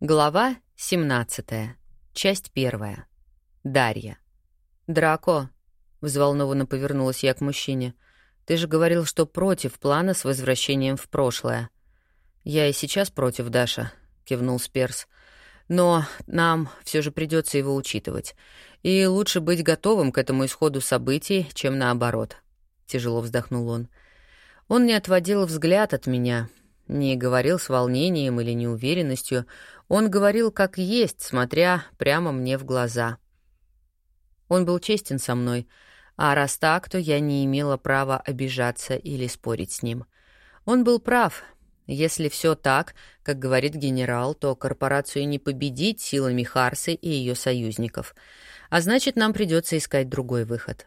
Глава 17. Часть первая. Дарья. «Драко», — взволнованно повернулась я к мужчине, — «ты же говорил, что против плана с возвращением в прошлое». «Я и сейчас против, Даша», — кивнул Сперс. «Но нам все же придется его учитывать. И лучше быть готовым к этому исходу событий, чем наоборот», — тяжело вздохнул он. Он не отводил взгляд от меня, не говорил с волнением или неуверенностью, он говорил как есть, смотря прямо мне в глаза. Он был честен со мной, а раз так, то я не имела права обижаться или спорить с ним. Он был прав. Если все так, как говорит генерал, то корпорацию не победить силами Харсы и ее союзников. А значит, нам придется искать другой выход.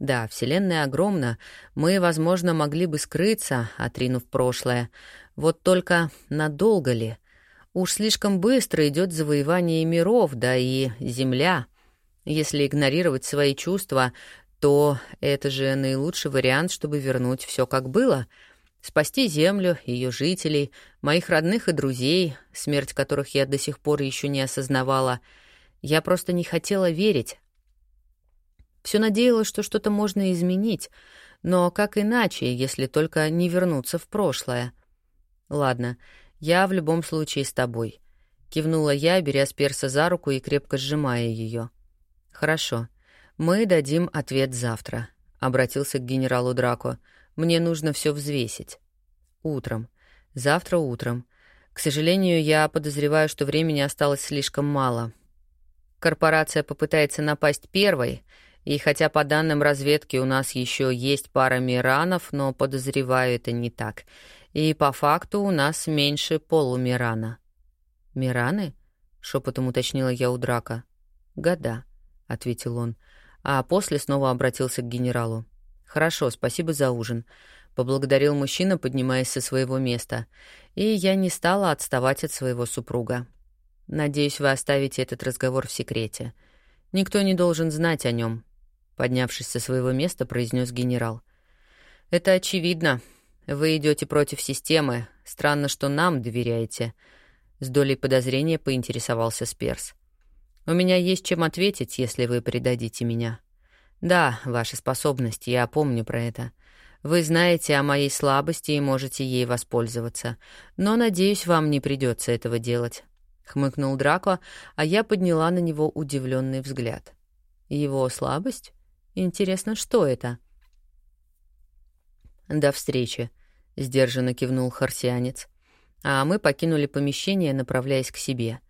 Да, Вселенная огромна, мы, возможно, могли бы скрыться, отринув прошлое. Вот только надолго ли? Уж слишком быстро идет завоевание миров, да и Земля. Если игнорировать свои чувства, то это же наилучший вариант, чтобы вернуть все как было. Спасти Землю, ее жителей, моих родных и друзей, смерть которых я до сих пор еще не осознавала. Я просто не хотела верить. Все надеялась, что что-то можно изменить, но как иначе, если только не вернуться в прошлое? Ладно, — «Я в любом случае с тобой», — кивнула я, беря с перса за руку и крепко сжимая ее. «Хорошо. Мы дадим ответ завтра», — обратился к генералу Драко. «Мне нужно все взвесить». «Утром. Завтра утром. К сожалению, я подозреваю, что времени осталось слишком мало. Корпорация попытается напасть первой, и хотя по данным разведки у нас еще есть пара миранов, но подозреваю это не так. И по факту у нас меньше полумирана. «Мираны?» — шепотом уточнила я у Драка. «Года», — ответил он, а после снова обратился к генералу. «Хорошо, спасибо за ужин», — поблагодарил мужчина, поднимаясь со своего места. И я не стала отставать от своего супруга. «Надеюсь, вы оставите этот разговор в секрете. Никто не должен знать о нем», — поднявшись со своего места, произнес генерал. «Это очевидно», вы идете против системы. Странно, что нам доверяете. С долей подозрения поинтересовался Сперс. У меня есть чем ответить, если вы предадите меня. Да, ваша способность, я помню про это. Вы знаете о моей слабости и можете ей воспользоваться. Но, надеюсь, вам не придется этого делать. Хмыкнул Драко, а я подняла на него удивленный взгляд. Его слабость? Интересно, что это? — «До встречи», — сдержанно кивнул харсианец. А мы покинули помещение, направляясь к себе.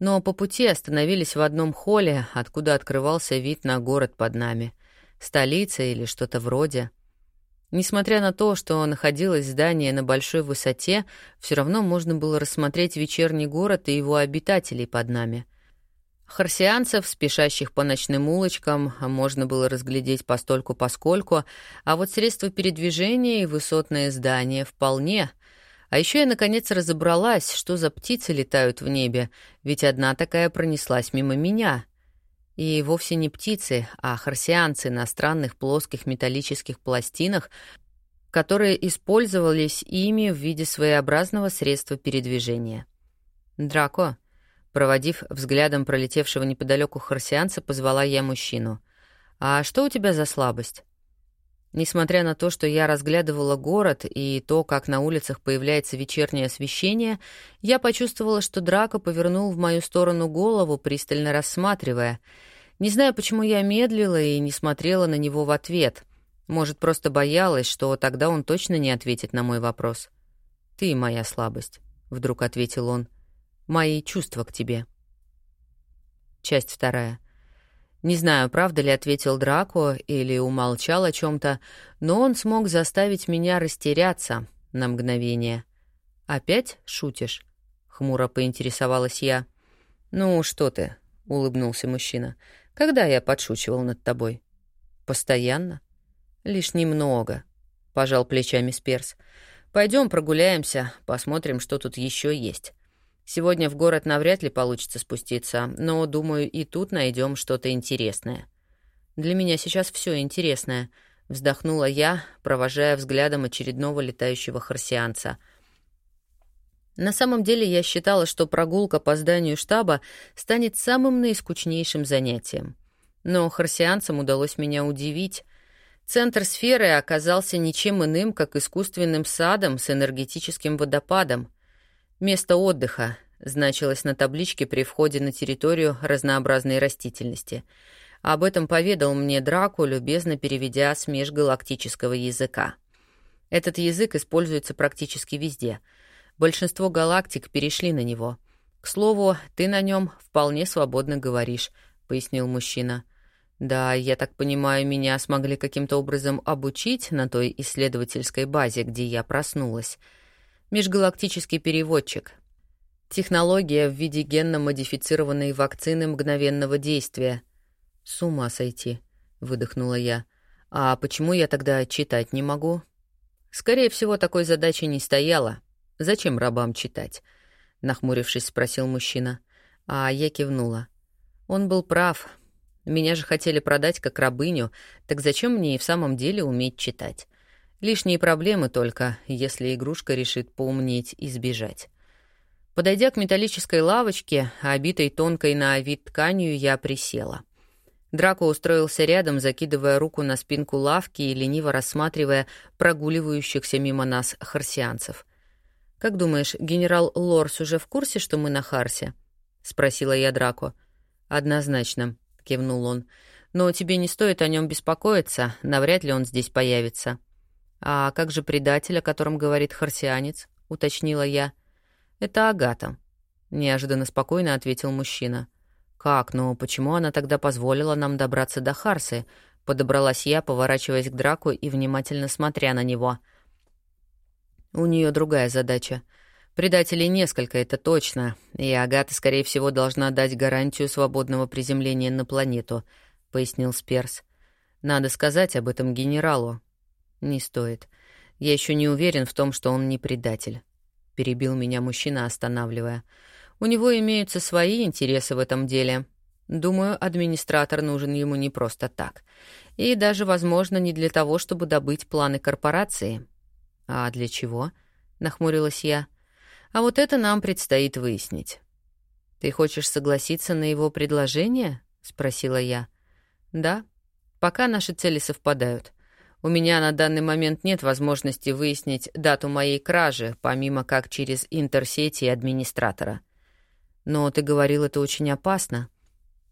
Но по пути остановились в одном холле, откуда открывался вид на город под нами. Столица или что-то вроде. Несмотря на то, что находилось здание на большой высоте, все равно можно было рассмотреть вечерний город и его обитателей под нами. Харсианцев, спешащих по ночным улочкам, можно было разглядеть постольку-поскольку, а вот средства передвижения и высотные здания вполне. А еще я, наконец, разобралась, что за птицы летают в небе, ведь одна такая пронеслась мимо меня. И вовсе не птицы, а харсианцы на странных плоских металлических пластинах, которые использовались ими в виде своеобразного средства передвижения. «Драко», Проводив взглядом пролетевшего неподалеку харсианца, позвала я мужчину. «А что у тебя за слабость?» Несмотря на то, что я разглядывала город и то, как на улицах появляется вечернее освещение, я почувствовала, что Драко повернул в мою сторону голову, пристально рассматривая. Не знаю, почему я медлила и не смотрела на него в ответ. Может, просто боялась, что тогда он точно не ответит на мой вопрос. «Ты моя слабость», — вдруг ответил он. — мои чувства к тебе. Часть вторая. Не знаю, правда ли ответил Драко или умолчал о чем-то, но он смог заставить меня растеряться на мгновение. «Опять шутишь?» — хмуро поинтересовалась я. «Ну, что ты?» — улыбнулся мужчина. «Когда я подшучивал над тобой?» «Постоянно?» «Лишь немного», — пожал плечами Сперс. «Пойдем прогуляемся, посмотрим, что тут еще есть. Сегодня в город навряд ли получится спуститься, но, думаю, и тут найдем что-то интересное. Для меня сейчас все интересное, вздохнула я, провожая взглядом очередного летающего харсианца. На самом деле я считала, что прогулка по зданию штаба станет самым наискучнейшим занятием. Но харсианцам удалось меня удивить. Центр сферы оказался ничем иным, как искусственным садом с энергетическим водопадом. Место отдыха значилось на табличке при входе на территорию разнообразной растительности. Об этом поведал мне Драку, любезно переведя с межгалактического языка. Этот язык используется практически везде. Большинство галактик перешли на него. К слову, ты на нем вполне свободно говоришь, пояснил мужчина. Да, я так понимаю, меня смогли каким-то образом обучить на той исследовательской базе, где я проснулась. Межгалактический переводчик. Технология в виде генно-модифицированной вакцины мгновенного действия. С ума сойти, выдохнула я. А почему я тогда читать не могу? Скорее всего, такой задачи не стояло. Зачем рабам читать? Нахмурившись, спросил мужчина. А я кивнула. Он был прав. Меня же хотели продать как рабыню, так зачем мне и в самом деле уметь читать? Лишние проблемы только, если игрушка решит поумнеть и сбежать. Подойдя к металлической лавочке, обитой тонкой на вид тканью, я присела. Драко устроился рядом, закидывая руку на спинку лавки и лениво рассматривая прогуливающихся мимо нас харсианцев. «Как думаешь, генерал Лорс уже в курсе, что мы на Харсе?» — спросила я Драко. «Однозначно», — кивнул он. «Но тебе не стоит о нем беспокоиться, навряд ли он здесь появится». «А как же предатель, о котором говорит харсианец?» — уточнила я. «Это Агата», — неожиданно спокойно ответил мужчина. «Как? Но почему она тогда позволила нам добраться до Харсы?» — подобралась я, поворачиваясь к Драку и внимательно смотря на него. «У нее другая задача. Предателей несколько, это точно, и Агата, скорее всего, должна дать гарантию свободного приземления на планету», — пояснил Сперс. «Надо сказать об этом генералу». «Не стоит. Я еще не уверен в том, что он не предатель», — перебил меня мужчина, останавливая. У него имеются свои интересы в этом деле. Думаю, администратор нужен ему не просто так. И даже, возможно, не для того, чтобы добыть планы корпорации. А для чего? Нахмурилась я. А вот это нам предстоит выяснить. Ты хочешь согласиться на его предложение? Спросила я. Да. Пока наши цели совпадают. У меня на данный момент нет возможности выяснить дату моей кражи, помимо как через интерсети администратора. Но ты говорил, это очень опасно.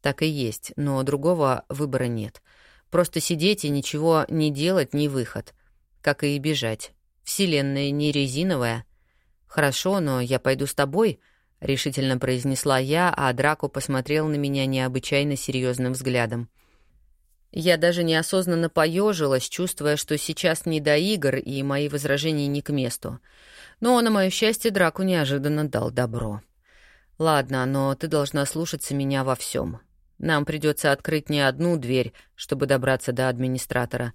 Так и есть, но другого выбора нет. Просто сидеть и ничего не делать — не выход. Как и бежать. Вселенная не резиновая. Хорошо, но я пойду с тобой, — решительно произнесла я, а Драко посмотрел на меня необычайно серьезным взглядом. Я даже неосознанно поежилась, чувствуя, что сейчас не до игр, и мои возражения не к месту. Но, на мое счастье, Драку неожиданно дал добро. «Ладно, но ты должна слушаться меня во всем. Нам придется открыть не одну дверь, чтобы добраться до администратора.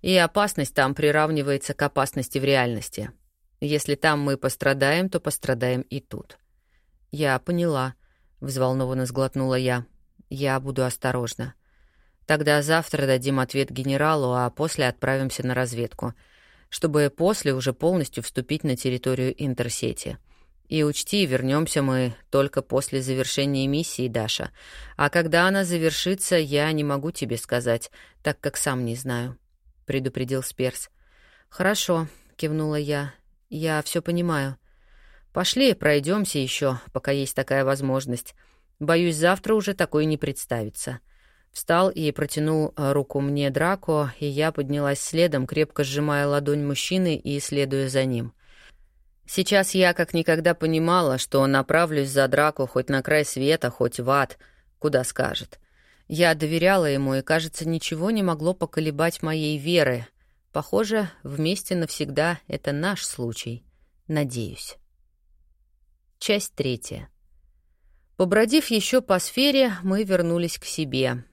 И опасность там приравнивается к опасности в реальности. Если там мы пострадаем, то пострадаем и тут». «Я поняла», — взволнованно сглотнула я. «Я буду осторожна. Тогда завтра дадим ответ генералу, а после отправимся на разведку, чтобы после уже полностью вступить на территорию Интерсети». И учти, вернемся мы только после завершения миссии, Даша. А когда она завершится, я не могу тебе сказать, так как сам не знаю», — предупредил Сперс. «Хорошо», — кивнула я. «Я все понимаю. Пошли, пройдемся еще, пока есть такая возможность. Боюсь, завтра уже такой не представится». Встал и протянул руку мне Драко, и я поднялась следом, крепко сжимая ладонь мужчины и следуя за ним. Сейчас я как никогда понимала, что направлюсь за драку хоть на край света, хоть в ад, куда скажет. Я доверяла ему, и, кажется, ничего не могло поколебать моей веры. Похоже, вместе навсегда — это наш случай. Надеюсь. Часть третья. Побродив еще по сфере, мы вернулись к себе.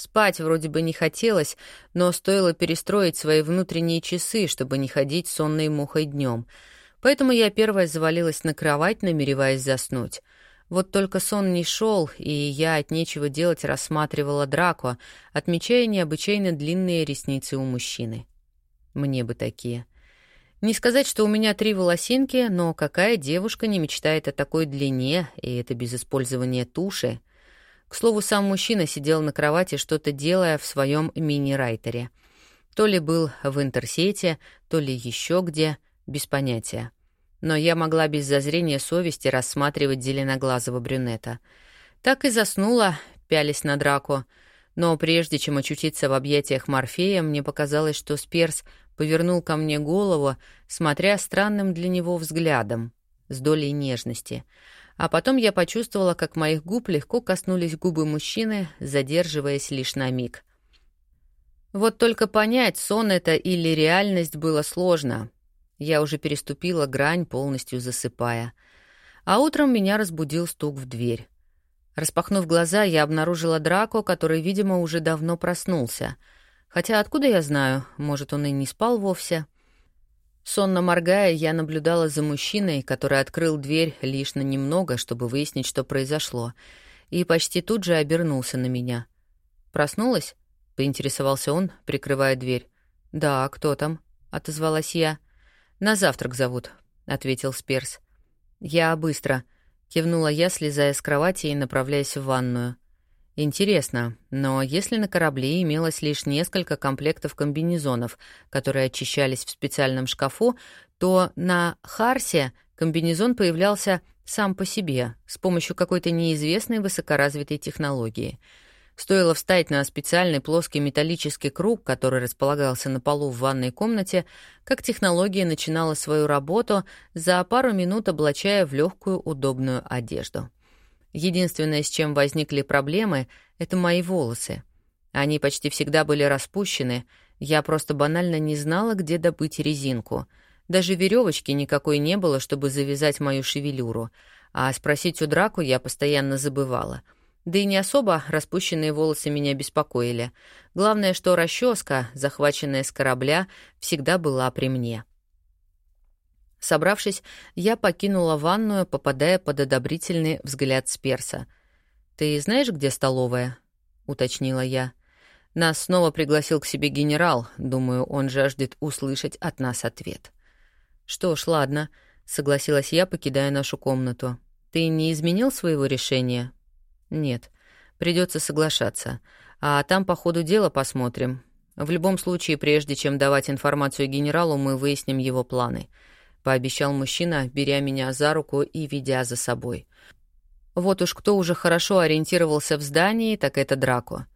Спать вроде бы не хотелось, но стоило перестроить свои внутренние часы, чтобы не ходить сонной мухой днем — Поэтому я первая завалилась на кровать, намереваясь заснуть. Вот только сон не шел, и я от нечего делать рассматривала Драко, отмечая необычайно длинные ресницы у мужчины. Мне бы такие. Не сказать, что у меня три волосинки, но какая девушка не мечтает о такой длине, и это без использования туши? К слову, сам мужчина сидел на кровати, что-то делая в своем мини-райтере. То ли был в интерсете, то ли еще где, без понятия. Но я могла без зазрения совести рассматривать зеленоглазого брюнета. Так и заснула, пялись на драку. Но прежде чем очутиться в объятиях Морфея, мне показалось, что Сперс повернул ко мне голову, смотря странным для него взглядом, с долей нежности — а потом я почувствовала, как моих губ легко коснулись губы мужчины, задерживаясь лишь на миг. Вот только понять, сон это или реальность, было сложно. Я уже переступила грань, полностью засыпая. А утром меня разбудил стук в дверь. Распахнув глаза, я обнаружила Драко, который, видимо, уже давно проснулся. Хотя откуда я знаю, может, он и не спал вовсе — Сонно моргая, я наблюдала за мужчиной, который открыл дверь лишь на немного, чтобы выяснить, что произошло, и почти тут же обернулся на меня. «Проснулась?» — поинтересовался он, прикрывая дверь. «Да, кто там?» — отозвалась я. «На завтрак зовут», — ответил Сперс. «Я быстро», — кивнула я, слезая с кровати и направляясь в ванную. Интересно, но если на корабле имелось лишь несколько комплектов комбинезонов, которые очищались в специальном шкафу, то на Харсе комбинезон появлялся сам по себе, с помощью какой-то неизвестной высокоразвитой технологии. Стоило встать на специальный плоский металлический круг, который располагался на полу в ванной комнате, как технология начинала свою работу, за пару минут облачая в легкую удобную одежду. Единственное, с чем возникли проблемы, — это мои волосы. Они почти всегда были распущены, я просто банально не знала, где добыть резинку. Даже веревочки никакой не было, чтобы завязать мою шевелюру, а спросить у Драку я постоянно забывала. Да и не особо распущенные волосы меня беспокоили. Главное, что расческа, захваченная с корабля, всегда была при мне. Собравшись, я покинула ванную, попадая под одобрительный взгляд Сперса. «Ты знаешь, где столовая?» — уточнила я. «Нас снова пригласил к себе генерал. Думаю, он жаждет услышать от нас ответ». «Что ж, ладно», — согласилась я, покидая нашу комнату. «Ты не изменил своего решения?» «Нет. Придется соглашаться. А там по ходу дела посмотрим. В любом случае, прежде чем давать информацию генералу, мы выясним его планы». — пообещал мужчина, беря меня за руку и ведя за собой. Вот уж кто уже хорошо ориентировался в здании, так это Драко.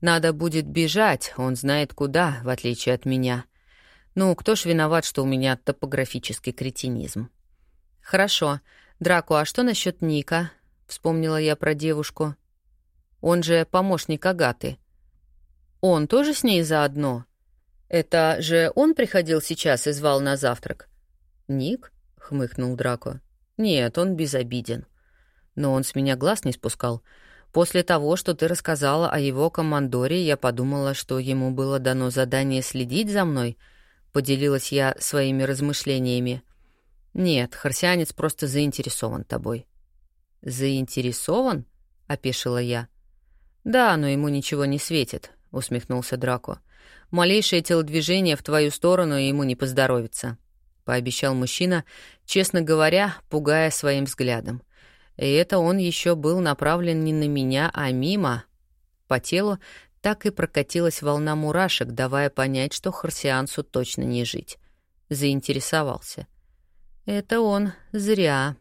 Надо будет бежать, он знает куда, в отличие от меня. Ну, кто ж виноват, что у меня топографический кретинизм? Хорошо. Драко, а что насчет Ника? Вспомнила я про девушку. Он же помощник Агаты. Он тоже с ней заодно? Это же он приходил сейчас и звал на завтрак? «Ник?» — хмыкнул Драко. «Нет, он безобиден. Но он с меня глаз не спускал. После того, что ты рассказала о его командоре, я подумала, что ему было дано задание следить за мной», — поделилась я своими размышлениями. «Нет, харсианец просто заинтересован тобой». «Заинтересован?» — опешила я. «Да, но ему ничего не светит», — усмехнулся Драко. «Малейшее телодвижение в твою сторону ему не поздоровится» пообещал мужчина, честно говоря, пугая своим взглядом. И это он еще был направлен не на меня, а мимо. По телу так и прокатилась волна мурашек, давая понять, что Харсиансу точно не жить. Заинтересовался. Это он зря.